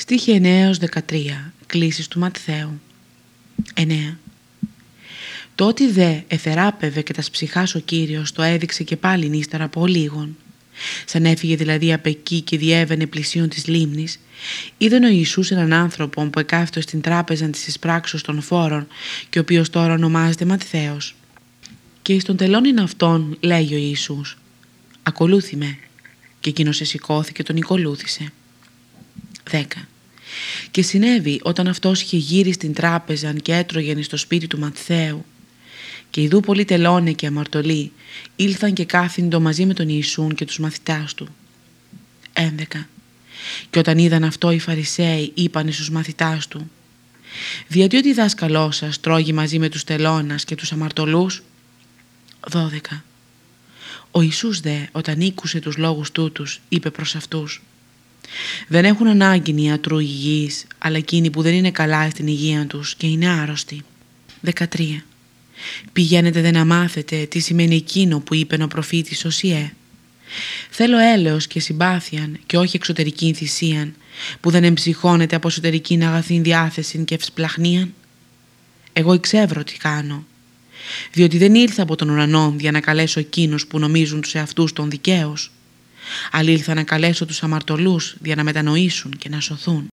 Στίχη 9-13 Κλήσεις του Ματθαίου 9 Τότε δε εθεράπευε και τας ψυχάς ο Κύριος το έδειξε και πάλι ύστερα από λίγον. Σαν έφυγε δηλαδή από εκεί και διέβαινε πλησίον της λίμνης, είδαν ο Ιησούς έναν άνθρωπο που εκάθετο στην τράπεζα της εισπράξεως των φόρων και ο οποίος τώρα ονομάζεται Ματθαίος. Και εις των τελώνιν αυτών λέγει ο Ιησούς «Ακολούθη με» και εκείνος εσηκώθηκε τον ακολούθησε. 10. Και συνέβη όταν αυτός είχε γύρει στην τράπεζα και έτρωγεν στο σπίτι του Ματθαίου και ειδού πολλοί τελώνε και αμαρτωλοί ήλθαν και κάθιντο μαζί με τον Ιησούν και τους μαθητάς του. 11. Και όταν είδαν αυτό οι Φαρισαίοι είπαν στους μαθητάς του «Διότι ο διδάσκαλός σας τρώγει μαζί με τους τελώνας και τους αμαρτωλούς» 12. Ο Ιησούς δε όταν ήκουσε τους λόγους τούτους είπε προς αυτούς δεν έχουν ανάγκη ιατρού υγιείς, αλλά εκείνοι που δεν είναι καλά στην υγεία τους και είναι άρρωστοι. 13. Πηγαίνετε δεν να μάθετε τι σημαίνει εκείνο που είπε ο προφήτης Οσιέ. Θέλω έλεος και συμπάθειαν και όχι εξωτερική θυσίαν, που δεν εμψυχώνεται από εσωτερική αγαθήν διάθεση και ευσπλαχνίαν. Εγώ εξεύρω τι κάνω, διότι δεν ήρθα από τον ουρανό για να καλέσω εκείνους που νομίζουν τους εαυτούς των δικαίους, αλλά ήλθα να καλέσω τους αμαρτωλούς για να μετανοήσουν και να σωθούν.